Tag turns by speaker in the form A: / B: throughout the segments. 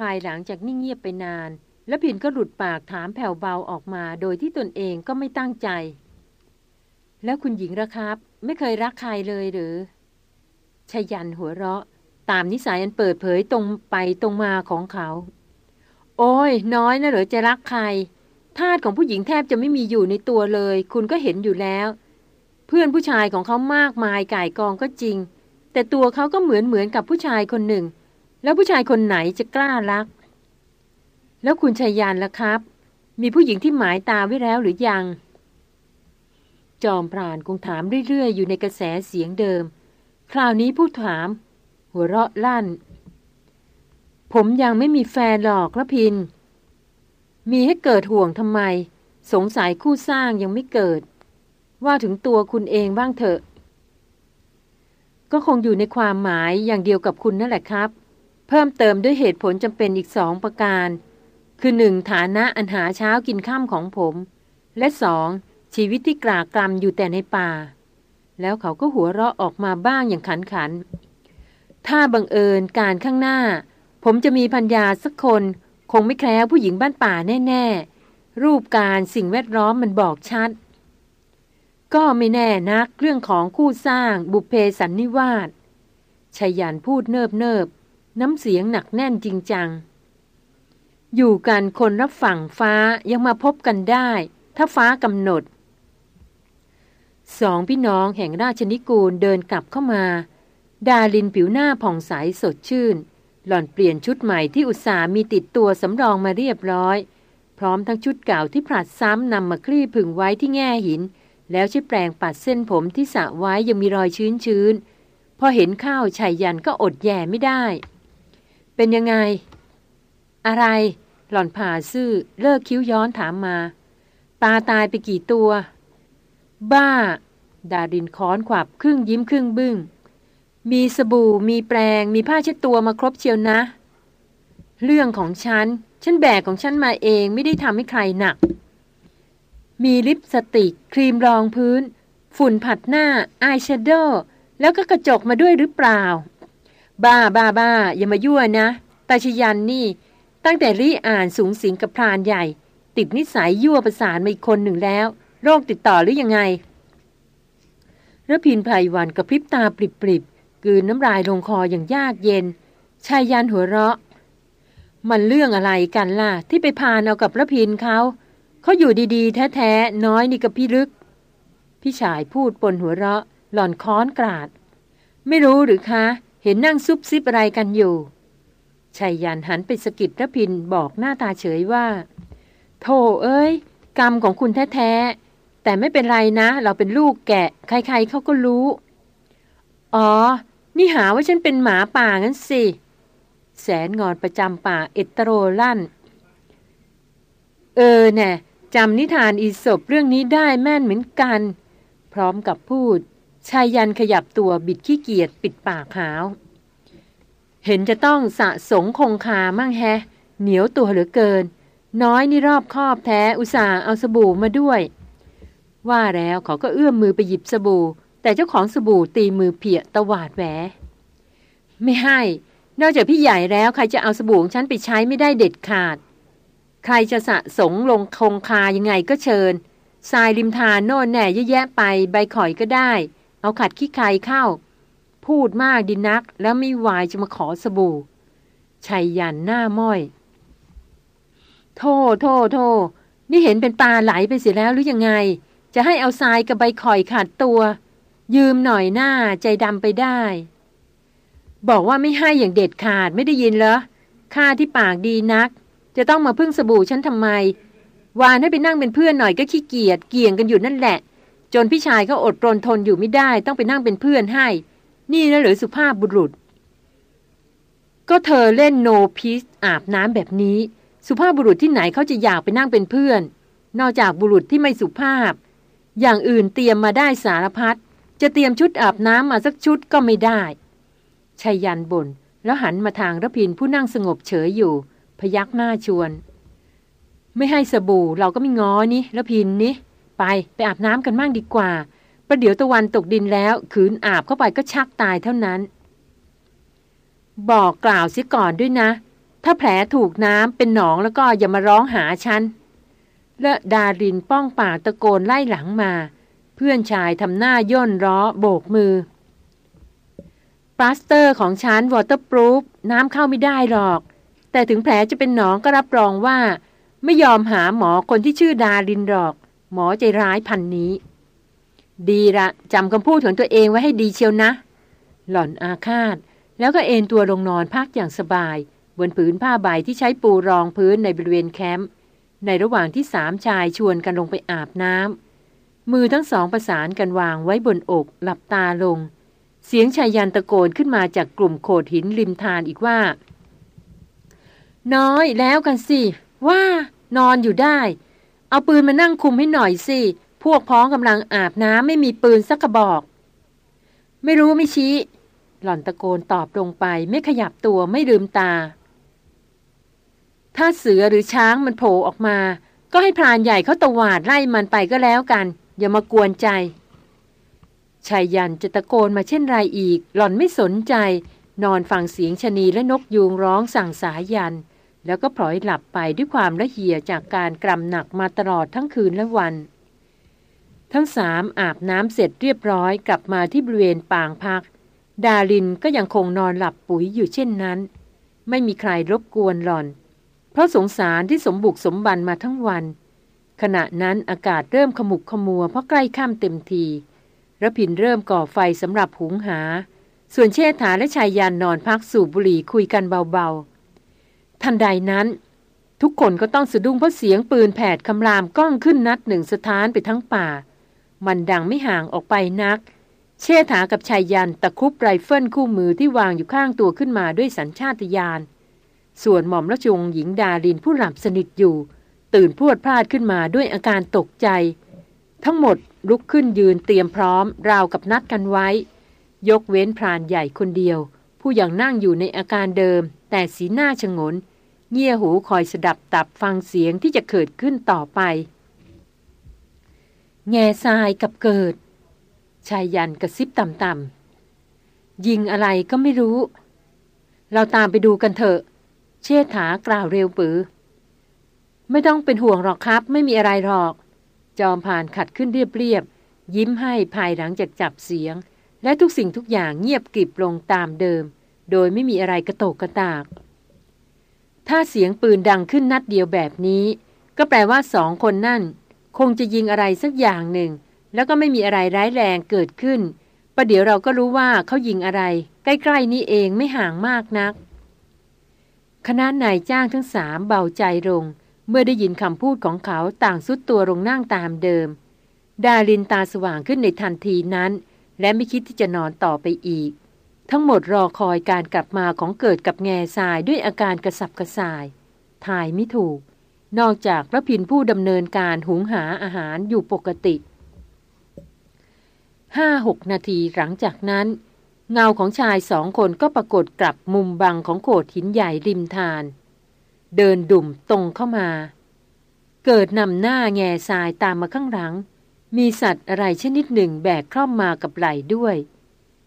A: ภายหลังจากนิ่งเงียบไปนาน แล้วผินก็หลุดปากถามแผ่วเบาออกมาโดยที่ตนเองก็ไม่ตั้งใจ แล้วคุณหญิงระครับ ไม่เคยรักใครเลยหรือชยันหัวเราะ ตามนิสัยอันเปิดเผยตรงไปตรงมาของเขา โอ้ย น้อยนะเหรอจะรักใครธาตุของผู้หญิงแทบจะไม่มีอยู่ในตัวเลย คุณก็เห็นอยู่แล้ว เพื่อนผู้ชายของเขามากมายก่ายกองก็จริง แต่ตัวเขาก็เหมือนเหมือนกับผู้ชายคนหนึ่ง แล้วผู้ชายคนไหนจะกล้ารัก แล้วคุณชายยานล่ะครับ มีผู้หญิงที่หมายตาไว้แล้วหรือยัง จอมพรานคงถามเรื่อยๆ อยู่ในกระแสเสียงเดิม คราวนี้ผู้ถาม หัวเราะลั่น ผมยังไม่มีแฟนหรอกละพิน มีให้เกิดห่วงทำไม สงสัยคู่สร้างยังไม่เกิด ว่าถึงตัวคุณเองบ้างเถอะ ก็คงอยู่ในความหมายอย่างเดียวกับคุณนั่นแหละครับ เพิ่มเติมด้วยเหตุผลจำเป็นอีกสองประการ คือหนึ่งฐานะอันหาเช้ากินข้ามของผม และสองชีวิตที่กรากรำอยู่แต่ในป่า แล้วเขาก็หัวเราะออกมาบ้างอย่างขันขัน ถ้าบังเอิญการข้างหน้า ผมจะมีพัญญาสักคน คงไม่แคล้วผู้หญิงบ้านป่าแน่ ๆ รูปการสิ่งแวดล้อมมันบอกชัด ก็ไม่แน่นักเรื่องของคู่สร้างบุพเพสันนิวาสชายันพูดเนิบเนิบ น้ำเสียงหนักแน่นจริงจัง อยู่กันคนรับฝั่งฟ้ายังมาพบกันได้ ถ้าฟ้ากำหนด สองพี่น้องแห่งราชนิกูลเดินกลับเข้ามา ดาลินผิวหน้าผ่องใสสดชื่น หล่อนเปลี่ยนชุดใหม่ที่อุตสามีติดตัวสำรองมาเรียบร้อย พร้อมทั้งชุดเก่าที่ผลัดซ้ำนำมาคลี่ผึ่งไว้ที่แง่หิน แล้วใช้แปรงปัดเส้นผมที่สะไว้ยังมีรอยชื้นชื้นพอเห็นข้าวชายยันก็อดแย่ไม่ได้ เป็นยังไง อะไร หล่อนผ่าซื่อเลิกคิ้วย้อนถามมา ปลาตายไปกี่ตัว บ้า ดาดินค้อนขวับครึ่งยิ้มครึ่งบึง้ง มีสบู่มีแปรงมีผ้าเช็ดตัวมาครบเชียวนะ เรื่องของฉัน ฉันแบกของฉันมาเองไม่ได้ทำให้ใครหนัก มีลิปสติก ครีมรองพื้น ฝุ่นผัดหน้าอายแชโดว์แล้วก็กระจกมาด้วยหรือเปล่า บ้าบ้าบ้าอย่ามายั่วนะ ตาชยันนี่ ตั้งแต่รีอ่านสูงสิงกับพรานใหญ่ ติดนิสัยยั่วประสานมาอีกคนหนึ่งแล้ว โรคติดต่อหรือยังไงระพินไพรวันกระพริบตาปริบกืนน้ำลายลงคออย่างยากเย็น ชายยันหัวเราะ มันเรื่องอะไรกันล่ะ ที่ไปพานเอากับระพินเขาเขาอยู่ดีๆ แท้ๆ น้อยนี่กับพี่ลึก พี่ชายพูดปนหัวเราะ หล่อนค้อนกราด ไม่รู้หรือคะ เห็นนั่งซุบซิบอะไรกันอยู่ชายยันหันไปสกิดระพินบอกหน้าตาเฉยว่า โธ่เอ้ย กรรมของคุณแท้ๆ แต่ไม่เป็นไรนะ เราเป็นลูกแกะ ใครๆเขาก็รู้ อ๋อ นี่หาว่าฉันเป็นหมาป่างั้นสิ แสนงอนประจำป่าเอตโรลั่น เออแน่จำนิทานอีศบเรื่องนี้ได้แม่นเหมือนกัน พร้อมกับพูด ชายยันขยับตัวบิดขี้เกียจปิดปากหาว เห็นจะต้องสะสงคงคามั่งแฮะ เหนียวตัวเหลือเกิน น้อยนี่รอบคอบแท้อุตส่าห์เอาสบู่มาด้วย ว่าแล้วเขาก็เอื้อมมือไปหยิบสบู่ แต่เจ้าของสบู่ตีมือเพียตวาดแหวไม่ให้ นอกจากพี่ใหญ่แล้วใครจะเอาสบู่ของฉันไปใช้ไม่ได้เด็ดขาด ใครจะสะสงลงคงคายังไงก็เชิญทรายริมทานโน่นแน่เยอะแยะไปใบข่อยก็ได้ เอาขัดขี้ใครเข้า พูดมากดินัก แล้วไม่วายจะมาขอสบู่ชัยยันหน้าม้อย โทษโทษโทษนี่เห็นเป็นปลาไหลไปเสียแล้วหรือยังไง จะให้เอาทรายกับใบข่อยขาดตัว ยืมหน่อยหน้าใจดำไปได้ บอกว่าไม่ให้อย่างเด็ดขาดไม่ได้ยินเหรอข้าที่ปากดีนัก จะต้องมาพึ่งสบู่ฉันทำไม วานให้ไปนั่งเป็นเพื่อนหน่อยก็ขี้เกียจเกี่ยงกันอยู่นั่นแหละ จนพี่ชายเขาอดรนทนอยู่ไม่ได้ต้องไปนั่งเป็นเพื่อนให้ นี่นะหรือสุภาพบุรุษ ก็เธอเล่นโนพิสอาบน้ำแบบนี้ สุภาพบุรุษที่ไหนเขาจะอยากไปนั่งเป็นเพื่อน นอกจากบุรุษที่ไม่สุภาพ อย่างอื่นเตรียมมาได้สารพัดจะเตรียมชุดอาบน้ำมาสักชุดก็ไม่ได้ชายันบน่นแล้วหันมาทางระพินผู้นั่งสงบเฉยอยู่ พยักหน้าชวน ไม่ให้สบู่เราก็ไม่ง้อนี่ระพินนี่ ไปไปอาบน้ำกันมั่งดีกว่า ประเดี๋ยวตะวันตกดินแล้วขืนอาบเข้าไปก็ชักตายเท่านั้น บอกกล่าวเสียก่อนด้วยนะ ถ้าแผลถูกน้ำเป็นหนองแล้วก็อย่ามาร้องหาฉันและดารินป้องปากตะโกนไล่หลังมา เพื่อนชายทำหน้าย่นร้อโบกมือปลาสเตอร์ของฉัน waterproof น้ำเข้าไม่ได้หรอก แต่ถึงแผลจะเป็นหนองก็รับรองว่า ไม่ยอมหาหมอคนที่ชื่อดารินหรอก หมอใจร้ายพันนี้ ดีละจำคำพูดของตัวเองไว้ให้ดีเชียวนะ หล่อนอาฆาต แล้วก็เอนตัวลงนอนพักอย่างสบาย บนผืนผ้าใบที่ใช้ปูรองพื้นในบริเวณแคมป์ในระหว่างที่สามชายชวนกันลงไปอาบน้ำมือทั้งสองประสานกันวางไว้บนอกหลับตาลง เสียงชายยันตะโกนขึ้นมาจากกลุ่มโขดหินริมทานอีกว่า น้อยแล้วกันสิ ว่านอนอยู่ได้ เอาปืนมานั่งคุมให้หน่อยสิ พวกพ้องกำลังอาบน้ำไม่มีปืนสักกระบอก ไม่รู้ไม่ชี้ หล่อนตะโกนตอบลงไป ไม่ขยับตัวไม่ลืมตา ถ้าเสือหรือช้างมันโผล่ออกมา ก็ให้พรานใหญ่เขาตวาดไล่มันไปก็แล้วกัน อย่ามากวนใจชายยันจะตะโกนมาเช่นไรอีก หล่อนไม่สนใจ นอนฟังเสียงชนีและนกยูงร้องสั่งสายัน แล้วก็พลอยหลับไปด้วยความละเหี่ยจากการกรำหนักมาตลอดทั้งคืนและวัน ทั้งสามอาบน้ำเสร็จเรียบร้อยกลับมาที่บริเวณปางพัก ดารินก็ยังคงนอนหลับปุ๋ยอยู่เช่นนั้น ไม่มีใครรบกวนหล่อน เพราะสงสารที่สมบุกสมบันมาทั้งวัน ขณะนั้นอากาศเริ่มขมุกขมัวเพราะใกล้ค่ำเต็มทีรพินทร์เริ่มก่อไฟสำหรับหุงหา ส่วนเชษฐาและไชยยันต์นอนพักสูบบุหรี่คุยกันเบาๆ ทันใดนั้น ทุกคนก็ต้องสะดุ้งเพราะเสียงปืนแผดคำรามก้องขึ้นนัดหนึ่งสะท้านไปทั้งป่า มันดังไม่ห่างออกไปนัก เชษฐากับไชยยันต์ตะครุบไรเฟิลคู่มือที่วางอยู่ข้างตัวขึ้นมาด้วยสัญชาตญาณส่วนหม่อมราชวงศ์หญิงดารินผู้หลับสนิทอยู่ ตื่นพรวดพราดขึ้นมาด้วยอาการตกใจ ทั้งหมดลุกขึ้นยืนเตรียมพร้อม ราวกับนัดกันไว้ ยกเว้นพรานใหญ่คนเดียว ผู้ยังนั่งอยู่ในอาการเดิม แต่สีหน้าชงน เงี่ยหูคอยสดับตับฟังเสียงที่จะเกิดขึ้นต่อไป แง่ทรายกับเกิด ชายยันกระซิบต่ำๆ ยิงอะไรก็ไม่รู้ เราตามไปดูกันเถอะ เชษฐากล่าวเร็วปือ ไม่ต้องเป็นห่วงหรอกครับ ไม่มีอะไรหรอก จอมผ่านขัดขึ้นเรียบๆ ยิ้มให้ภายหลังจากจับเสียง และทุกสิ่งทุกอย่างเงียบกริบลงตามเดิม โดยไม่มีอะไรกระโตกกระตาก ถ้าเสียงปืนดังขึ้นนัดเดียวแบบนี้ ก็แปลว่าสองคนนั่น คงจะยิงอะไรสักอย่างหนึ่ง แล้วก็ไม่มีอะไรร้ายแรงเกิดขึ้น ประเดี๋ยวเราก็รู้ว่าเขายิงอะไร ใกล้ๆนี้เองไม่ห่างมากนัก คณะนายจ้างทั้งสามเบาใจลง เมื่อได้ยินคำพูดของเขาต่างสุดตัวลงนั่งตามเดิม ดาลินตาสว่างขึ้นในทันทีนั้น และไม่คิดที่จะนอนต่อไปอีก ทั้งหมดรอคอยการกลับมาของเกิดกับแง่ทรายด้วยอาการกระสับกระส่ายถ่ายไม่ถูก นอกจากพระพินผู้ดำเนินการหุงหาอาหารอยู่ปกติห้าหกนาทีหลังจากนั้น เงาของชายสองคนก็ปรากฏกลับมุมบังของโขดหินใหญ่ริมทาน เดินดุ่มตรงเข้ามา เกิดนำหน้าแง่ทรายตามมาข้างหลัง มีสัตว์อะไรชนิดหนึ่งแบกคล่อมมากับไหลด้วย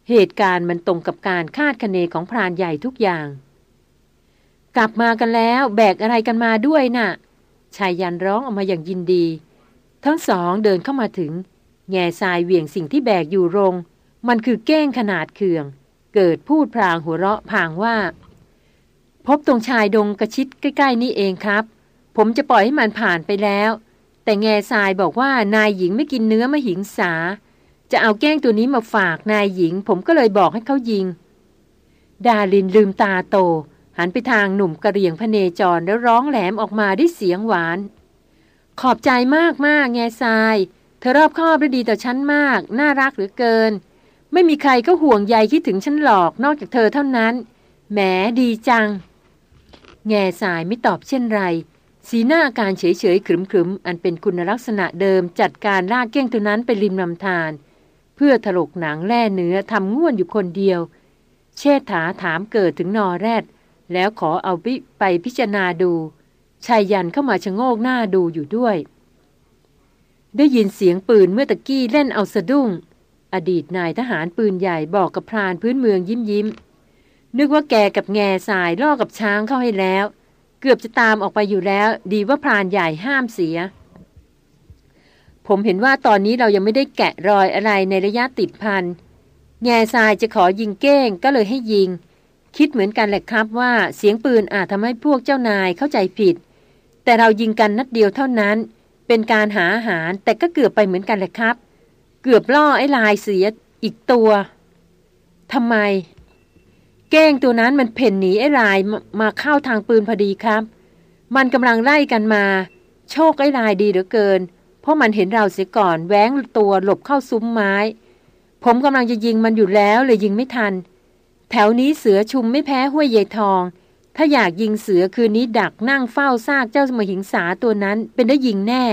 A: เหตุการณ์มันตรงกับการคาดคะเนของพรานใหญ่ทุกอย่าง กลับมากันแล้ว แบกอะไรกันมาด้วยนะ่ะ ชายยันร้องออกมาอย่างยินดี ทั้งสองเดินเข้ามาถึง แง่ทรายเหวี่ยงสิ่งที่แบกอยู่รงมันคือแก้งขนาดเคือง เกิดพูดพรางหัวเราะพางว่า พบตรงชายดงกระชิดใกล้ ๆ นี่เองครับ ผมจะปล่อยให้มันผ่านไปแล้ว แต่แง่ทรายบอกว่านายหญิงไม่กินเนื้อมหิงสา จะเอาแก้งตัวนี้มาฝากนายหญิง ผมก็เลยบอกให้เขายิง ดาลินลืมตาโต หันไปทางหนุ่มกระเรียงพเนจรแล้วร้องแหลมออกมาด้วยเสียงหวาน ขอบใจมากมากแง่ทราย เธอรอบคอบและดีต่อฉันมาก น่ารักเหลือเกิน ไม่มีใครก็ห่วงใยคิดถึงฉันหรอกนอกจากเธอเท่านั้น แหมดีจัง แง่สายไม่ตอบเช่นไรสีหน้าอาการเฉยๆขรึมๆ อันเป็นคุณลักษณะเดิมจัดการลากเก้งตัวนั้นไปริมลำธาร เพื่อถลกหนังแล่เนื้อทำง่วนอยู่คนเดียว เชษฐาถามเกิดถึงนอแรด แล้วขอเอาไปพิจารณาดู ชายยันเข้ามาชะโงกหน้าดูอยู่ด้วย ได้ยินเสียงปืนเมื่อตะกี้เล่นเอาสะดุ้ง อดีตนายทหารปืนใหญ่บอกกับพรานพื้นเมืองยิ้มยิ้ม นึกว่าแกกับแง่สายล่อกับช้างเข้าให้แล้ว เกือบจะตามออกไปอยู่แล้ว ดีว่าพรานใหญ่ห้ามเสีย ผมเห็นว่าตอนนี้เรายังไม่ได้แกะรอยอะไรในระยะติดพัน แง่ทรายจะขอยิงเก้งก็เลยให้ยิง คิดเหมือนกันแหละครับว่าเสียงปืนอาจทำให้พวกเจ้านายเข้าใจผิด แต่เรายิงกันนัดเดียวเท่านั้น เป็นการหาอาหารแต่ก็เกือบไปเหมือนกันแหละครับ เกือบล่อไอ้ลายเสียอีกตัวทำไม เก้งตัวนั้นมันเพ่นหนีไอ้ลายมาเข้าทางปืนพอดีครับ มันกำลังไล่กันมา โชคไอ้ลายดีเหลือเกิน เพราะมันเห็นเราเสียก่อนแว้งตัวหลบเข้าซุ้มไม้ ผมกำลังจะยิงมันอยู่แล้วเลยยิงไม่ทัน แถวนี้เสือชุมไม่แพ้ห้วยเยทอง ถ้าอยากยิงเสือคืนนี้ดักนั่งเฝ้าซากเจ้ามหิงสาตัวนั้นเป็นได้ยิงแน่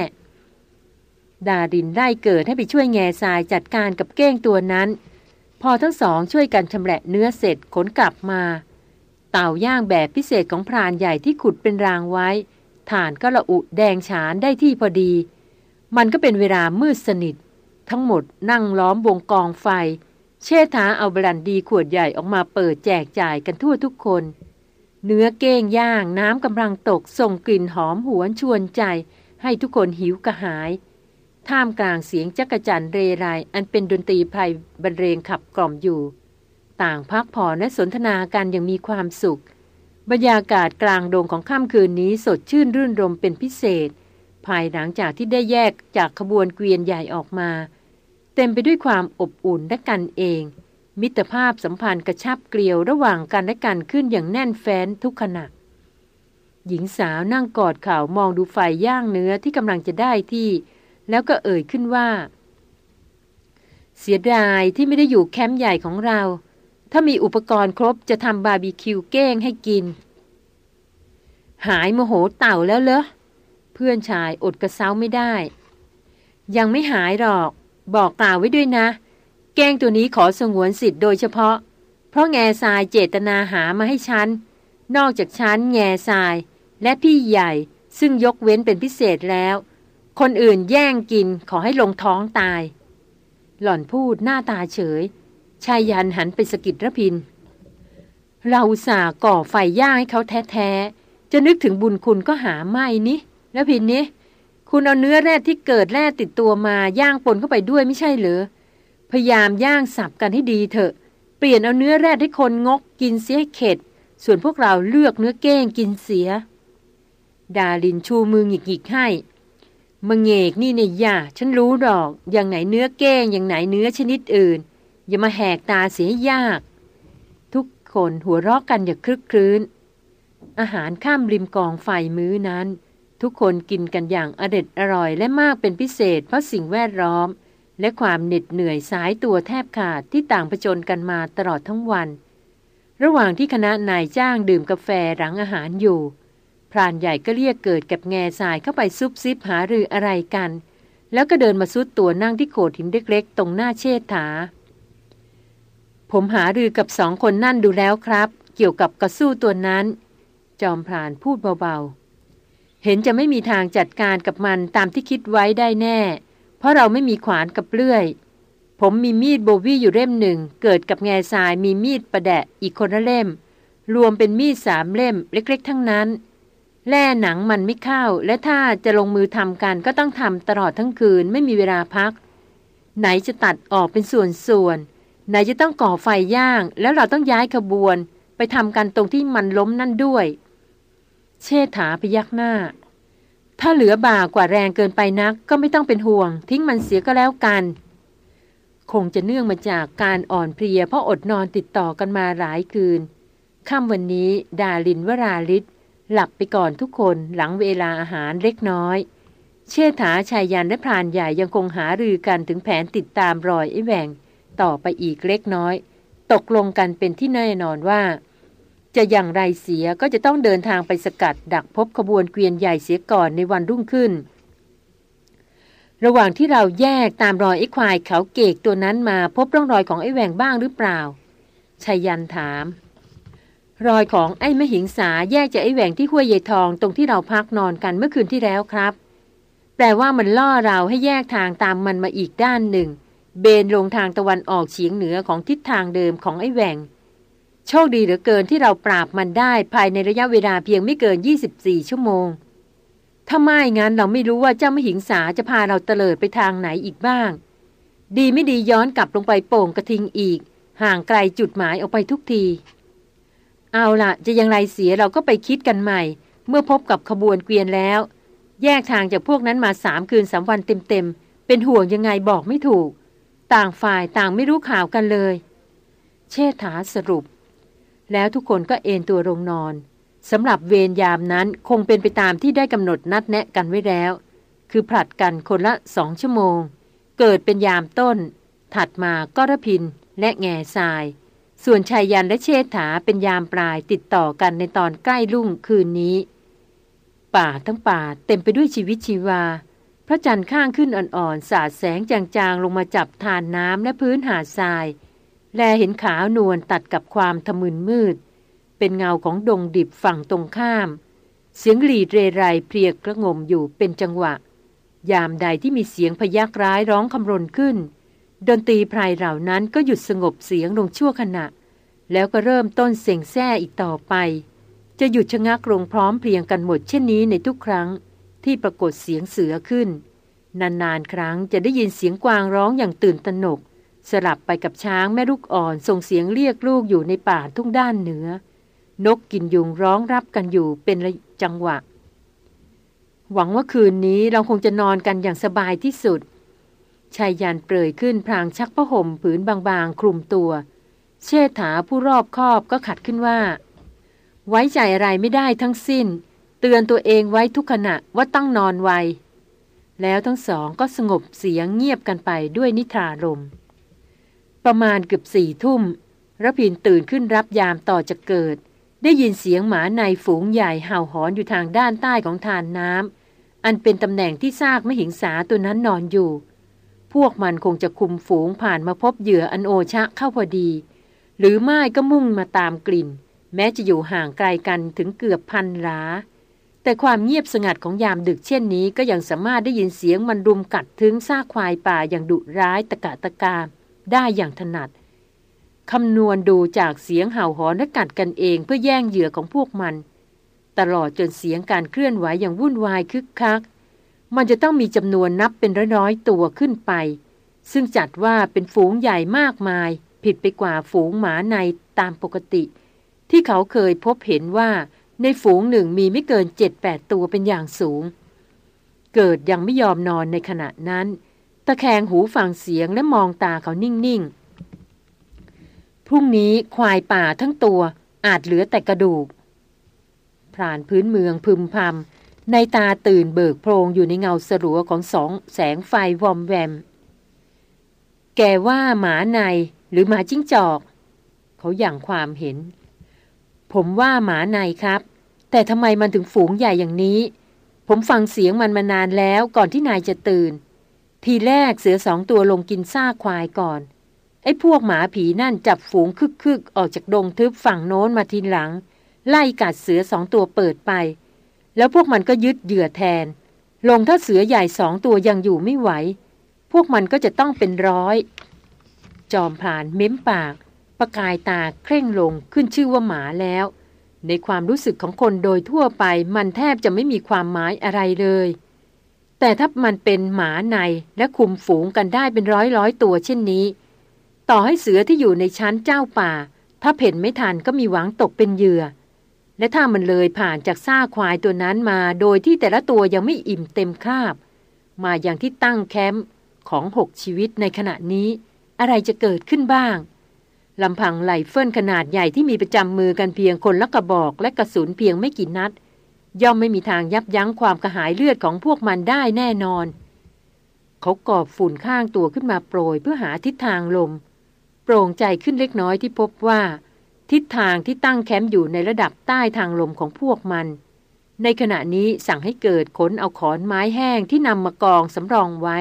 A: ดาดินไล่เกิดให้ไปช่วยแง่ทรายจัดการกับเก้งตัวนั้น พอทั้งสองช่วยกันชำแหละเนื้อเสร็จขนกลับมา เต่าย่างแบบพิเศษของพรานใหญ่ที่ขุดเป็นรางไว้ ฐานก็ละอุแดงฉานได้ที่พอดี มันก็เป็นเวลามืดสนิท ทั้งหมดนั่งล้อมวงกองไฟ เชษฐาเอาบรันดีขวดใหญ่ออกมาเปิดแจกจ่ายกันทั่วทุกคน เนื้อเก้งย่างน้ำกำลังตกส่งกลิ่นหอมหวนชวนใจ ให้ทุกคนหิวกระหาย ท่ามกลางเสียงจักจันเรไรอันเป็นดนตรีไพรบรรเลงขับกล่อมอยู่ ต่างพักผ่อนและสนทนากันอย่างมีความสุข บรรยากาศกลางโดงของค่ำคืนนี้สดชื่นรื่นรมเป็นพิเศษ ภายหลังจากที่ได้แยกจากขบวนเกวียนใหญ่ออกมา เต็มไปด้วยความอบอุ่นและกันเอง มิตรภาพสัมพันธ์กระชับเกลียวระหว่างกันและกันขึ้นอย่างแน่นแฟ้นทุกขณะหญิงสาวนั่งกอดเข่ามองดูไฟย่างเนื้อที่กำลังจะได้ที่ แล้วก็เอ่ยขึ้นว่า เสียดายที่ไม่ได้อยู่แคมป์ใหญ่ของเรา ถ้ามีอุปกรณ์ครบจะทำบาร์บีคิวเก้งให้กิน หายโมโหเต่าแล้วเหรอ เพื่อนชายอดกระเซ้าไม่ได้ ยังไม่หายหรอก บอกกล่าวไว้ด้วยนะ แก้งตัวนี้ขอสงวนสิทธิ์โดยเฉพาะ เพราะแง่ทรายเจตนาหามาให้ฉัน นอกจากฉันแง่ทราย และพี่ใหญ่ซึ่งยกเว้นเป็นพิเศษแล้ว คนอื่นแย่งกินขอให้ลงท้องตาย หล่อนพูดหน้าตาเฉยชายยันหันไปสกิดระพิน เราสาก่อไฟย่างให้เขาแท้ ๆ จะนึกถึงบุญคุณก็หาไม่นี่ ระพินนี่คุณเอาเนื้อแร่ที่เกิดแร่ติดตัวมาย่างปนเข้าไปด้วยไม่ใช่เหรอ พยายามย่างสับกันให้ดีเถอะ เปลี่ยนเอาเนื้อแร่ให้คนงกกินเสียให้เข็ด ส่วนพวกเราเลือกเนื้อเก้งกินเสีย ดาลินชูมือหงิกๆให้มงเงกนี่เนี่ยย่าฉันรู้ดอก อย่างไหนเนื้อเก้ง อย่างไหนเนื้อชนิดอื่น อย่ามาแหกตาเสียยาก ทุกคนหัวเราะกันอย่าคลึกครื้น อาหารข้ามริมกองไฟมื้อนั้น ทุกคนกินกันอย่างอเด็ดอร่อยและมากเป็นพิเศษเพราะสิ่งแวดล้อม และความเหน็ดเหนื่อยสายตัวแทบขาดที่ต่างผจญกันมาตลอดทั้งวัน ระหว่างที่คณะนายจ้างดื่มกาแฟหลังอาหารอยู่พรานใหญ่ก็เรียกเกิดกับแง่สายเข้าไปซุบซิบหารืออะไรกัน แล้วก็เดินมาซุดตัวนั่งที่โขดหินเล็กๆ ตรงหน้าเชษฐา ผมหารือกับสองคนนั่นดูแล้วครับ เกี่ยวกับกระสู้ตัวนั้น จอมพรานพูดเบาๆ เห็นจะไม่มีทางจัดการกับมันตามที่คิดไว้ได้แน่ เพราะเราไม่มีขวานกับเลื่อย ผมมีมีดโบวี่อยู่เล่มหนึ่ง เกิดกับแง่ทรายมีมีดประแดะอีกคนละเล่ม รวมเป็นมีดสามเล่มเล็ก ๆ ทั้งนั้น แล่หนังมันไม่เข้า และถ้าจะลงมือทำกันก็ต้องทำตลอดทั้งคืนไม่มีเวลาพัก ไหนจะตัดออกเป็นส่วนๆไหนจะต้องก่อไฟย่าง แล้วเราต้องย้ายขบวน ไปทำกันตรงที่มันล้มนั่นด้วย เชษฐาพยักหน้า ถ้าเหลือบ่ากว่าแรงเกินไปนัก ก็ไม่ต้องเป็นห่วง ทิ้งมันเสียก็แล้วกัน คงจะเนื่องมาจากการอ่อนเพลียเพราะอดนอนติดต่อกันมาหลายคืนค่ำวันนี้ดาลินวราลิศหลับไปก่อนทุกคนหลังเวลาอาหารเล็กน้อย เชษฐาชายยันและพรานใหญ่ยังคงหารือกันถึงแผนติดตามรอยไอ้แหวงต่อไปอีกเล็กน้อย ตกลงกันเป็นที่แน่นอนว่า จะอย่างไรเสียก็จะต้องเดินทางไปสกัดดักพบขบวนเกวียนใหญ่เสียก่อนในวันรุ่งขึ้น ระหว่างที่เราแยกตามรอยไอ้ควายเขาเกกตัวนั้นมาพบร่องรอยของไอ้แหวงบ้างหรือเปล่าชายันถาม รอยของไอ้มหิงสาแยกจากไอ้แหวงที่ห้วยเยทองตรงที่เราพักนอนกันเมื่อคืนที่แล้วครับ แปลว่ามันล่อเราให้แยกทางตามมันมาอีกด้านหนึ่ง เบนลงทางตะวันออกเฉียงเหนือของทิศทางเดิมของไอ้แหวง โชคดีเหลือเกินที่เราปราบมันได้ภายในระยะเวลาเพียงไม่เกิน 24 ชั่วโมง ถ้าไม่งั้นเราไม่รู้ว่าเจ้าม่หิงสาจะพาเราเตลิดไปทางไหนอีกบ้าง ดีไม่ดีย้อนกลับลงไปโป่งกระทิงอีก ห่างไกลจุดหมายออกไปทุกที เอาละจะยังไรเสียเราก็ไปคิดกันใหม่ เมื่อพบกับขบวนเกวียนแล้ว แยกทางจากพวกนั้นมาสามคืนสามวันเต็มๆเป็นห่วงยังไงบอกไม่ถูก ต่างฝ่ายต่างไม่รู้ข่าวกันเลย เชษฐาสรุป แล้วทุกคนก็เอนตัวลงนอนสำหรับเวรยามนั้นคงเป็นไปตามที่ได้กำหนดนัดแนะกันไว้แล้ว คือผลัดกันคนละสองชั่วโมง เกิดเป็นยามต้น ถัดมาก็ระพินและแง่ทราย ส่วนชายยันและเชษฐาเป็นยามปลายติดต่อกันในตอนใกล้รุ่งคืนนี้ ป่าทั้งป่าเต็มไปด้วยชีวิตชีวา พระจันทร์ข้างขึ้นอ่อนๆ สาดแสงจางๆ ลงมาจับทานน้ำและพื้นหาดทราย แลเห็นขาวนวลตัดกับความทะมึนมืด เป็นเงาของดงดิบฝั่งตรงข้าม เสียงหลีดเรไรเพลียกระงมอยู่เป็นจังหวะ ยามใดที่มีเสียงพยักร้ายร้องคำรนขึ้น ดนตรีไพรเหล่านั้นก็หยุดสงบเสียงลงชั่วขณะ แล้วก็เริ่มต้นเสียงแซ่อีกต่อไป จะหยุดชะงักลงพร้อมเพรียงกันหมดเช่นนี้ในทุกครั้งที่ปรากฏเสียงเสือขึ้น นานๆครั้งจะได้ยินเสียงกวางร้องอย่างตื่นตระหนก สลับไปกับช้างแม่ลูกอ่อนส่งเสียงเรียกลูกอยู่ในป่าทุ่งด้านเหนือ นกกินยุงร้องรับกันอยู่เป็นจังหวะ หวังว่าคืนนี้เราคงจะนอนกันอย่างสบายที่สุดชายยันเปรยขึ้นพลางชักผ้าห่มผืนบางๆ คลุมตัว เชษฐาผู้รอบคอบก็ขัดขึ้นว่า ไว้ใจอะไรไม่ได้ทั้งสิ้น เตือนตัวเองไว้ทุกขณะว่าต้องนอนไวแล้วทั้งสองก็สงบเสียงเงียบกันไปด้วยนิทรารม ประมาณเกือบสี่ทุ่มระพินตื่นขึ้นรับยามต่อจะเกิด ได้ยินเสียงหมาในฝูงใหญ่เห่าหอนอยู่ทางด้านใต้ของทานน้ำอันเป็นตำแหน่งที่ซากมหิงสาตัวนั้นนอนอยู่ พวกมันคงจะคุมฝูงผ่านมาพบเหยื่ออันโอชะเข้าพอดี หรือไม่ก็มุ่งมาตามกลิ่น แม้จะอยู่ห่างไกลกันถึงเกือบพันหลา แต่ความเงียบสงัดของยามดึกเช่นนี้ก็ยังสามารถได้ยินเสียงมันรุมกัดถึงซากควายป่าอย่างดุร้ายตะกะตะกา ได้อย่างถนัดคำนวณดูจากเสียงเห่าหอนและกัดกันเองเพื่อแย่งเหยื่อของพวกมัน ตลอดจนเสียงการเคลื่อนไหวอย่างวุ่นวายคึกคัก มันจะต้องมีจำนวนนับเป็นร้อยๆตัวขึ้นไป ซึ่งจัดว่าเป็นฝูงใหญ่มากมาย ผิดไปกว่าฝูงหมาในตามปกติ ที่เขาเคยพบเห็นว่าในฝูงหนึ่งมีไม่เกินเจ็ดแปดตัวเป็นอย่างสูง เกิดยังไม่ยอมนอนในขณะนั้นะแคงหูฟังเสียงและมองตาเขานิ่ง ๆ พรุ่งนี้ควายป่าทั้งตัวอาจเหลือแต่กระดูกพรานพื้นเมืองพึมพำในตาตื่นเบิกโพรงอยู่ในเงาสลัวของสองแสงไฟวอมแวม แกว่าหมาในหรือหมาจิ้งจอก เขาอย่างความเห็น ผมว่าหมาในครับ แต่ทำไมมันถึงฝูงใหญ่อย่างนี้ ผมฟังเสียงมันมานานแล้วก่อนที่นายจะตื่น ทีแรกเสือสองตัวลงกินซากควายก่อน ไอ้พวกหมาผีนั่นจับฝูงคึกๆ ออกจากดงทึบฝั่งโน้นมาทีหลัง ไล่กัดเสือสองตัวเปิดไป แล้วพวกมันก็ยึดเหยื่อแทน ลงถ้าเสือใหญ่สองตัวยังอยู่ไม่ไหว พวกมันก็จะต้องเป็นร้อย จอมผ่านเม้มปาก ประกายตาเคร่งลงขึ้นชื่อว่าหมาแล้ว ในความรู้สึกของคนโดยทั่วไปมันแทบจะไม่มีความหมายอะไรเลย แต่ถ้ามันเป็นหมาในและคุมฝูงกันได้เป็นร้อยร้อยตัวเช่นนี้ ต่อให้เสือที่อยู่ในชั้นเจ้าป่า ถ้าเพ่นไม่ทันก็มีหวังตกเป็นเหยื่อ และถ้ามันเลยผ่านจากซ่าควายตัวนั้นมาโดยที่แต่ละตัวยังไม่อิ่มเต็มคาบ มาอย่างที่ตั้งแคมป์ของหกชีวิตในขณะนี้ อะไรจะเกิดขึ้นบ้างลำพังไหลเฟิ่นขนาดใหญ่ที่มีประจำมือกันเพียงคนละกระบอกและกระสุนเพียงไม่กี่นัด ย่อมไม่มีทางยับยั้งความกระหายเลือดของพวกมันได้แน่นอน เขากอบฝุ่นข้างตัวขึ้นมาโปรยเพื่อหาทิศทางลม โปร่งใจขึ้นเล็กน้อยที่พบว่า ทิศทางที่ตั้งแคมป์อยู่ในระดับใต้ทางลมของพวกมัน ในขณะนี้สั่งให้เกิดขนเอาขอนไม้แห้งที่นำมากองสำรองไว้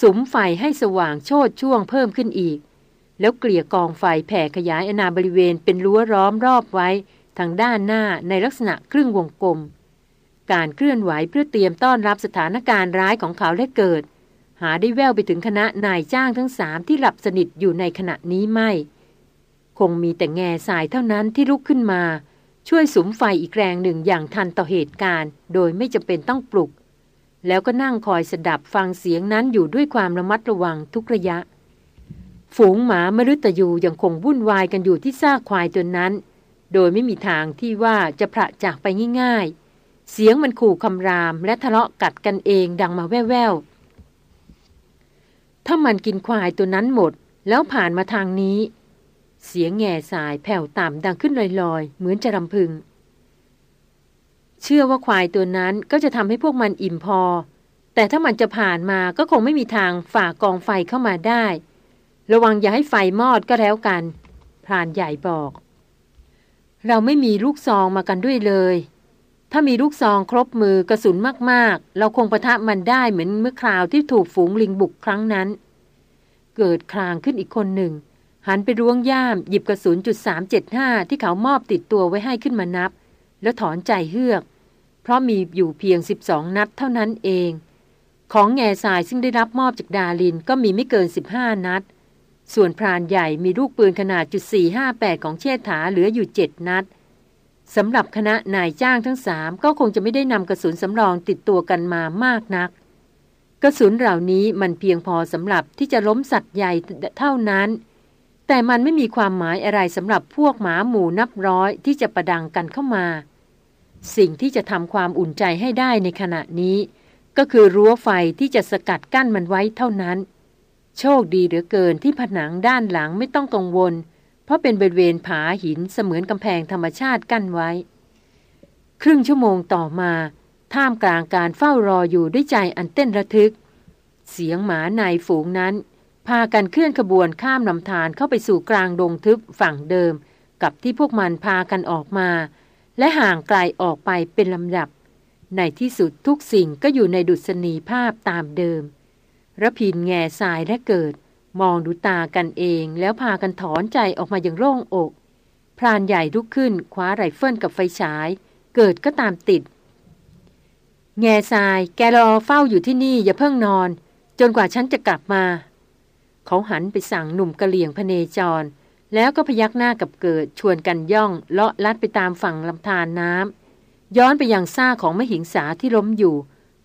A: สุมไฟให้สว่างโชดช่วงเพิ่มขึ้นอีก แล้วเกลี่ยกองไฟแผ่ขยายอนาบริเวณเป็นรั้วร้อมรอบไว้ ทางด้านหน้าในลักษณะครึ่งวงกลม การเคลื่อนไหวเพื่อเตรียมต้อนรับสถานการณ์ร้ายของเขาและเกิด หาได้แววไปถึงคณะนายจ้างทั้งสามที่หลับสนิทอยู่ในขณะนี้ไม่ คงมีแต่แง่สายเท่านั้นที่ลุกขึ้นมา ช่วยสุมไฟอีกแรงหนึ่งอย่างทันต่อเหตุการณ์ โดยไม่จำเป็นต้องปลุก แล้วก็นั่งคอยสดับฟังเสียงนั้นอยู่ด้วยความระมัดระวังทุกระยะ ฝูงหมามฤตยูยังคงวุ่นวายกันอยู่ที่ซากควายตัวนั้น โดยไม่มีทางที่ว่าจะพระจากไปง่ายๆ เสียงมันขู่คำรามและทะเลาะกัดกันเองดังมาแว่วๆ ถ้ามันกินควายตัวนั้นหมด แล้วผ่านมาทางนี้ เสียงแง่สายแผ่วต่ำดังขึ้นลอยๆ เหมือนจะรำพึง เชื่อว่าควายตัวนั้นก็จะทำให้พวกมันอิ่มพอ แต่ถ้ามันจะผ่านมาก็คงไม่มีทางฝ่ากองไฟเข้ามาได้ ระวังอย่าให้ไฟมอดก็แล้วกัน พรานใหญ่บอก เราไม่มีลูกซองมากันด้วยเลย ถ้ามีลูกซองครบมือกระสุนมากๆ เราคงประทะมันได้เหมือนเมื่อคราวที่ถูกฝูงลิงบุกครั้งนั้น เกิดคลางขึ้นอีกคนหนึ่ง หันไปร่วงย่ามหยิบกระสุนจุดสามเจ็ดห้าที่เขามอบติดตัวไว้ให้ขึ้นมานับ แล้วถอนใจเฮือก เพราะมีอยู่เพียงสิบองนัดเท่านั้นเอง ของแง่สายซึ่งได้รับมอบจากดาลินก็มีไม่เกินสิบห้านัด ส่วนพรานใหญ่มีลูกปืนขนาดจุดสี่ห้าแปดของเชษฐาเหลืออยู่เจ็ดนัดสำหรับคณะนายจ้างทั้งสามก็คงจะไม่ได้นำกระสุนสำรองติดตัวกันมามากนัก กระสุนเหล่านี้มันเพียงพอสำหรับที่จะล้มสัตว์ใหญ่เท่านั้น แต่มันไม่มีความหมายอะไรสำหรับพวกหมาหมูนับร้อยที่จะประดังกันเข้ามา สิ่งที่จะทำความอุ่นใจให้ได้ในขณะนี้ ก็คือรั้วไฟที่จะสกัดกั้นมันไว้เท่านั้น โชคดีเหลือเกินที่ผนังด้านหลังไม่ต้องกังวล เพราะเป็นบริเวณผาหินเสมือนกำแพงธรรมชาติกั้นไว้ ครึ่งชั่วโมงต่อมา ท่ามกลางการเฝ้ารออยู่ด้วยใจอันเต้นระทึก เสียงหมาในฝูงนั้น พากันเคลื่อนขบวนข้ามลำธารเข้าไปสู่กลางดงทึบฝั่งเดิม กับที่พวกมันพากันออกมา และห่างไกลออกไปเป็นลำดับ ในที่สุดทุกสิ่งก็อยู่ในดุษณีภาพตามเดิม ระพินแง่สายและเกิด มองดูตากันเองแล้วพากันถอนใจออกมาอย่างโล่งอก พรานใหญ่ลุกขึ้นคว้าไรเฟิลกับไฟฉาย เกิดก็ตามติด แง่ทรายแกรอเฝ้าอยู่ที่นี่อย่าเพิ่งนอน จนกว่าฉันจะกลับมา เขาหันไปสั่งหนุ่มกะเหลี่ยงพเนจร แล้วก็พยักหน้ากับเกิดชวนกันย่อง เลาะลัดไปตามฝั่งลำธารน้ำย้อนไปยังซ่าของมหิงสาที่ล้มอยู่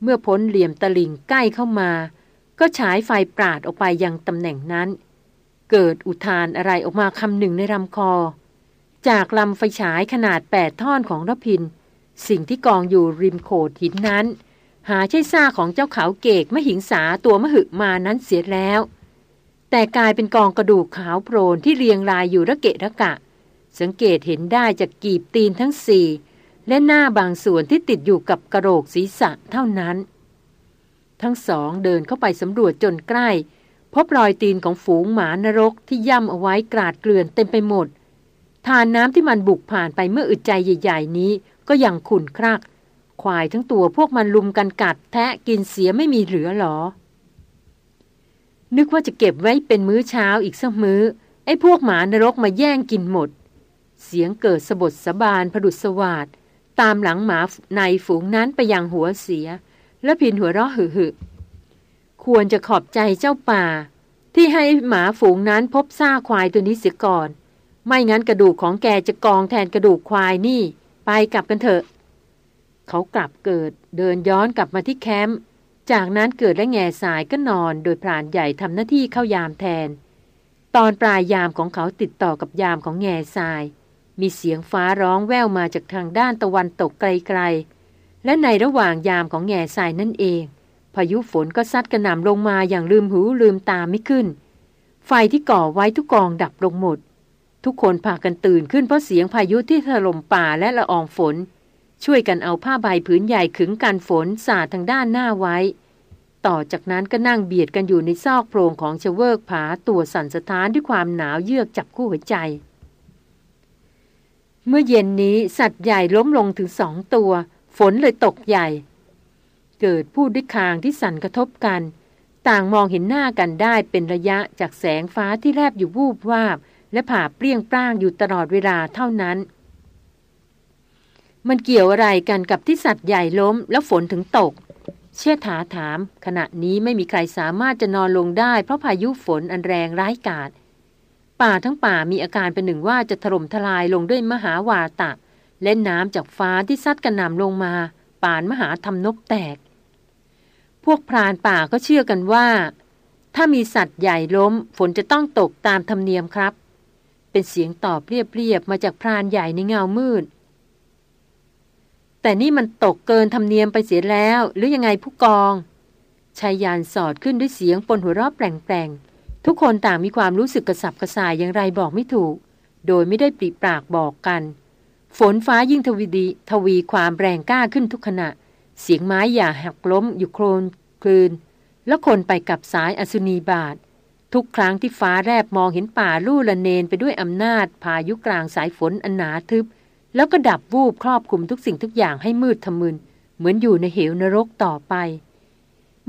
A: เมื่อพ้นเหลี่ยมตะลิงใกล้เข้ามา ก็ฉายไฟปราดออกไปยังตำแหน่งนั้น เกิดอุทานอะไรออกมาคำหนึ่งในลำคอ จากลำไฟฉายขนาดแปดท่อนของรพิน สิ่งที่กองอยู่ริมโขดหินนั้น หาใช่ซ่าของเจ้าเขาเกกมหิงสาตัวมหึมานั้นเสียแล้ว แต่กลายเป็นกองกระดูกขาวโพลนที่เรียงรายอยู่ระเกะระกะ สังเกตเห็นได้จากกีบตีนทั้งสี่และหน้าบางส่วนที่ติดอยู่กับกระโหลกศีรษะเท่านั้น ทั้งสองเดินเข้าไปสำรวจจนใกล้ พบรอยตีนของฝูงหมานรกที่ย่ำเอาไว้กราดเกลื่อนเต็มไปหมด ทานน้ำที่มันบุกผ่านไปเมื่ออึดใจใหญ่ๆนี้ ก็ยังขุ่นครัก ควายทั้งตัวพวกมันลุมกันกัดแทะกินเสียไม่มีเหลือหรอ นึกว่าจะเก็บไว้เป็นมื้อเช้าอีกสักมื้อ ไอ้พวกหมานรกมาแย่งกินหมด เสียงเกิดสบดสบานผดุสวาดตามหลังหมาในฝูงนั้นไปยังหัวเสีย และพินหัวเราะหึหึควรจะขอบใจเจ้าป่า ที่ให้หมาฝูงนั้นพบซ่าควายตัวนี้เสียก่อน ไม่งั้นกระดูกของแกจะกองแทนกระดูกควายนี่ ไปกลับกันเถอะ เขากลับเกิดเดินย้อนกลับมาที่แคมป์จากนั้นเกิดและแง่สายก็นอนโดยพรานใหญ่ทำหน้าที่เข้ายามแทน ตอนปลายยามของเขาติดต่อกับยามของแง่ทราย มีเสียงฟ้าร้องแว่วมาจากทางด้านตะวันตกไกลๆ และในระหว่างยามของแง่ทรายนั่นเอง พายุฝนก็ซัดกระหน่ำลงมาอย่างลืมหูลืมตาไม่ขึ้น ไฟที่ก่อไว้ทุกกองดับลงหมด ทุกคนพากันตื่นขึ้นเพราะเสียงพายุที่ถล่มป่าและละอองฝน ช่วยกันเอาผ้าใบผืนใหญ่ขึงกันฝนสาดทางด้านหน้าไว้ ต่อจากนั้นก็นั่งเบียดกันอยู่ในซอกโพรงของเชเวิร์กผาตัวสั่นสะท้านด้วยความหนาวเยือกจับขั้วหัวใจ เมื่อเย็นนี้สัตว์ใหญ่ล้มลงถึงสองตัว ฝนเลยตกใหญ่ เกิดพูดด้วยคางที่สั่นกระทบกัน ต่างมองเห็นหน้ากันได้เป็นระยะจากแสงฟ้าที่แลบอยู่วูบวาบ และผ่าเปรี้ยงปร้างอยู่ตลอดเวลาเท่านั้น มันเกี่ยวอะไรกันกับที่สัตว์ใหญ่ล้มแล้วฝนถึงตก เชี่ยถาถาม ขณะนี้ไม่มีใครสามารถจะนอนลงได้ เพราะพายุฝนอันแรงร้ายกาจปป่าทั้งป่ามีอาการเป็นหนึ่งว่าจะถล่มทลายลงด้วยมหาวาตะ และน้ำจากฟ้าที่ซัดกระหน่ำลงมา ป่านมหาทำนบแตก พวกพรานป่าก็เชื่อกันว่า ถ้ามีสัตว์ใหญ่ล้ม ฝนจะต้องตกตามธรรมเนียมครับ เป็นเสียงตอบเรียบๆมาจากพรานใหญ่ในเงามืด แต่นี่มันตกเกินธรรมเนียมไปเสียแล้ว หรือยังไงผู้กองชายยานสอดขึ้นด้วยเสียงปนหัวเราะแปลงๆทุกคนต่างมีความรู้สึกกระสับกระส่ายอย่างไรบอกไม่ถูก โดยไม่ได้ปริปากบอกกัน ฝนฟ้ายิ่งทวีดีทวีความแรงกล้าขึ้นทุกขณะ เสียงไม้หย่าหักล้มอยู่โคลนคลืน แล้วคนไปกับสายอสุนีบาท ทุกครั้งที่ฟ้าแรบมองเห็นป่าลู่ละเนนไปด้วยอำนาจ พายุกลางสายฝนอันหนาทึบ แล้วก็ดับวูบครอบคลุมทุกสิ่งทุกอย่างให้มืดทะมึน เหมือนอยู่ในเหวนรกต่อไป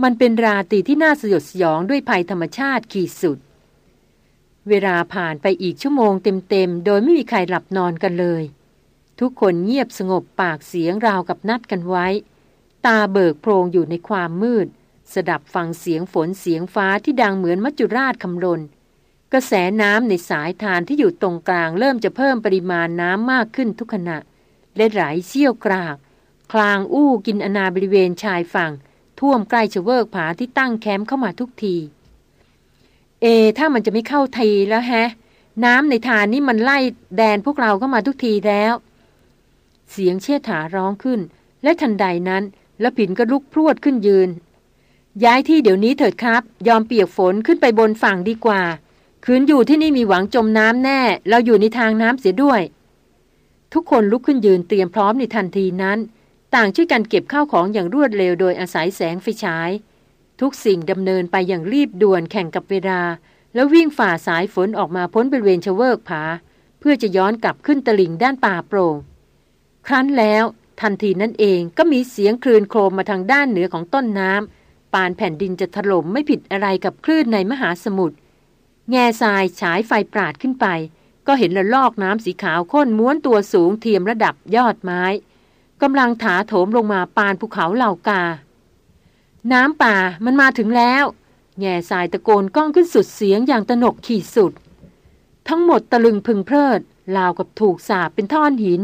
A: มันเป็นราตรีที่น่าสยดสยองด้วยภัยธรรมชาติขีดสุด เวลาผ่านไปอีกชั่วโมงเต็มๆโดยไม่มีใครหลับนอนกันเลย ทุกคนเงียบสงบปากเสียงราวกับนัดกันไว้ ตาเบิกโพรงอยู่ในความมืด สดับฟังเสียงฝนเสียงฟ้าที่ดังเหมือนมัจจุราชคำรนกระแสน้ำในสายทานที่อยู่ตรงกลางเริ่มจะเพิ่มปริมาณน้ำมากขึ้นทุกขณะ และไหลเชี่ยวกราก คลางอู้กินอนาบริเวณชายฝั่ง ท่วมใกล้ชเวิกผาที่ตั้งแคมป์เข้ามาทุกที เอ ถ้ามันจะไม่เข้าทีแล้วแฮะ น้ำในทานนี่มันไล่แดนพวกเราเข้ามาทุกทีแล้ว เสียงเชี่ยถาร้องขึ้น และทันใดนั้นละผินก็ลุกพรวดขึ้นยืน ย้ายที่เดี๋ยวนี้เถิดครับ ยอมเปียกฝนขึ้นไปบนฝั่งดีกว่า คืนอยู่ที่นี่มีหวังจมน้ำแน่ เราอยู่ในทางน้ำเสียด้วย ทุกคนลุกขึ้นยืนเตรียมพร้อมในทันทีนั้น ต่างช่วยกันเก็บข้าวของอย่างรวดเร็วโดยอาศัยแสงไฟฉาย ทุกสิ่งดำเนินไปอย่างรีบด่วนแข่งกับเวลา แล้ววิ่งฝ่าสายฝนออกมาพ้นบริเวณชเวกผา เพื่อจะย้อนกลับขึ้นตลิ่งด้านป่าโปร่ง ครั้นแล้วทันทีนั้นเองก็มีเสียงคลื่นโครมมาทางด้านเหนือของต้นน้ำปานแผ่นดินจะถล่มไม่ผิดอะไรกับคลื่นในมหาสมุทรแง่ทรายฉายไฟปราดขึ้นไป ก็เห็นละลอกน้ำสีขาวข้นม้วนตัวสูงเทียมระดับยอดไม้กำลังถาโถมลงมาปานภูเขาเหล่ากา น้ำป่ามันมาถึงแล้ว แง่สายตะโกนก้องขึ้นสุดเสียงอย่างตนกขีดสุด ทั้งหมดตะลึงพึงเพลิดลาวกับถูกสาบเป็นท่อนหิน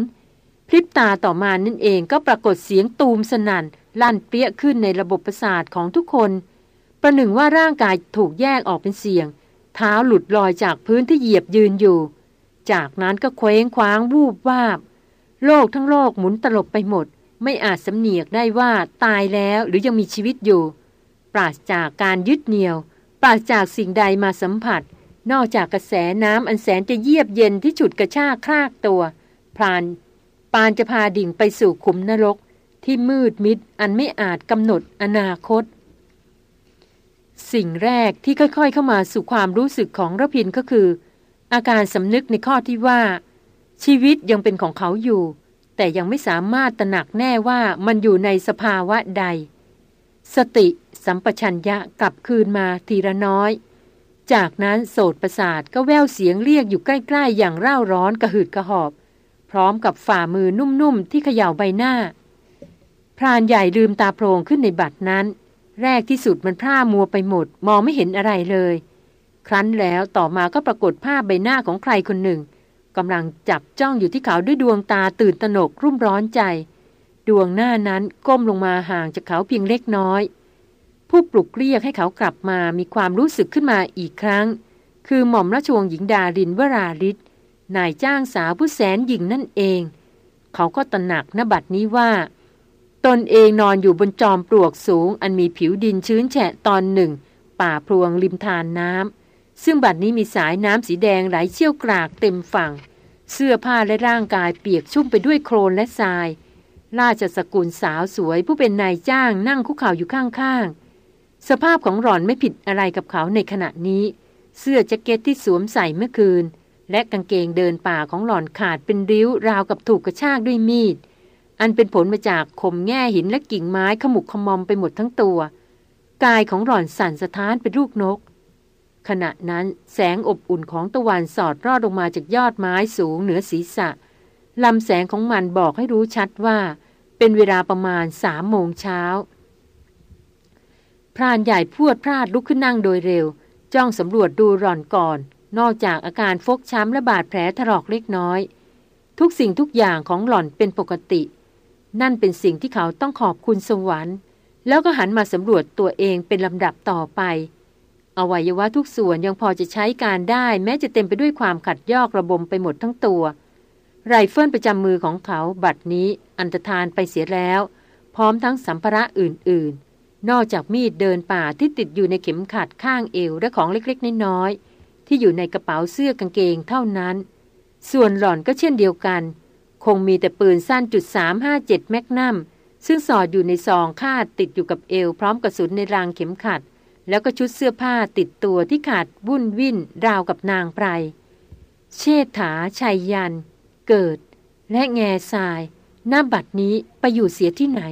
A: พริบตาต่อมานั่นเองก็ปรากฏเสียงตูมสนัน่นลั่นเปี้ยขึ้นในระบบประสาทของทุกคน ประหนึ่งว่าร่างกายถูกแยกออกเป็นเสียง เท้าหลุดลอยจากพื้นที่เหยียบยืนอยู่ จากนั้นก็เคว้งคว้างวูบวาบ โลกทั้งโลกหมุนตลบไปหมด ไม่อาจสำเนียกได้ว่าตายแล้วหรือยังมีชีวิตอยู่ ปราศจากการยึดเหนี่ยว ปราศจากสิ่งใดมาสัมผัส นอกจากกระแสน้ำอันแสนจะเยียบเย็นที่ฉุดกระชากคลากตัวพราน ปานจะพาดิ่งไปสู่ขุมนรกที่มืดมิดอันไม่อาจกำหนดอนาคต สิ่งแรกที่ค่อยๆเข้ามาสู่ความรู้สึกของระพินก็คือ อาการสำนึกในข้อที่ว่า ชีวิตยังเป็นของเขาอยู่ แต่ยังไม่สามารถตระหนักแน่ว่ามันอยู่ในสภาวะใด สติสัมปชัญญะกลับคืนมาทีละน้อย จากนั้นโสดประสาทก็แววเสียงเรียกอยู่ใกล้ ๆ อย่างเร่าร้อนกระหืดกระหอบ พร้อมกับฝ่ามือนุ่มๆ ที่เขย่าใบหน้า พรานใหญ่ลืมตาโพลงขึ้นในบัดนั้น แรกที่สุดมันพร่ามัวไปหมด มองไม่เห็นอะไรเลย ครั้นแล้วต่อมาก็ปรากฏภาพใบหน้าของใครคนหนึ่งกำลังจับจ้องอยู่ที่เขาด้วยดวงตาตื่นตระหนกรุ่มร้อนใจ ดวงหน้านั้นก้มลงมาห่างจากเขาเพียงเล็กน้อย ผู้ปลุกเรียกให้เขากลับมามีความรู้สึกขึ้นมาอีกครั้ง คือหม่อมราชวงศ์หญิงดารินวราลิศ นายจ้างสาวผู้แสนหญิงนั่นเอง เขาก็ตระหนักนบัดนี้ว่า ตนเองนอนอยู่บนจอมปลวกสูง อันมีผิวดินชื้นแฉะตอนหนึ่ง ป่าพลวงริมทานน้ำซึ่งบัดนี้มีสายน้ำสีแดงไหลเชี่ยวกรากเต็มฝั่ง เสื้อผ้าและร่างกายเปียกชุ่มไปด้วยโคลนและทราย ราชสกุลสาวสวยผู้เป็นนายจ้างนั่งคุกเข่าอยู่ข้างๆ สภาพของหล่อนไม่ผิดอะไรกับเขาในขณะนี้ เสื้อแจ็คเก็ตที่สวมใส่เมื่อคืน และกางเกงเดินป่าของหล่อนขาดเป็นริ้วราวกับถูกกระชากด้วยมีด อันเป็นผลมาจากคมแง่หินและกิ่งไม้ขมุกขมอมไปหมดทั้งตัว กายของหล่อนสั่นสะท้านเป็นลูกนก ขณะนั้นแสงอบอุ่นของตะวันสอดรอดลงมาจากยอดไม้สูงเหนือศีรษะลำแสงของมันบอกให้รู้ชัดว่า เป็นเวลาประมาณสามโมงเช้าพรานใหญ่พวดพลาดลุกขึ้นนั่งโดยเร็ว จ้องสำรวจดูร่อนก่อน นอกจากอาการฟกช้ำและบาดแผลถลอกเล็กน้อย ทุกสิ่งทุกอย่างของหล่อนเป็นปกติ นั่นเป็นสิ่งที่เขาต้องขอบคุณสวรรค์ แล้วก็หันมาสำรวจตัวเองเป็นลำดับต่อไป อวัยวะทุกส่วนยังพอจะใช้การได้ แม้จะเต็มไปด้วยความขัดยอกระบมไปหมดทั้งตัว ไรเฟิลประจำมือของเขาบัดนี้อันตรธานไปเสียแล้ว พร้อมทั้งสัมภาระอื่น ๆ นอกจากมีดเดินป่าที่ติดอยู่ในเข็มขัดข้างเอวและของเล็กๆน้อยๆ ที่อยู่ในกระเป๋าเสื้อกางเกงเท่านั้น ส่วนหล่อนก็เช่นเดียวกัน คงมีแต่ปืนสั้นจุด357แมกนัมซึ่งสอดอยู่ในซองคาดติดอยู่กับเอวพร้อมกระสุนในรางเข็มขัด แล้วก็ชุดเสื้อผ้าติดตัวที่ขาดวุ่นวิ่นราวกับนางไพรเชษฐาชัยยัน เกิด และแง่ทรายหน้าบัดนี้ไปอยู่เสียที่ไหน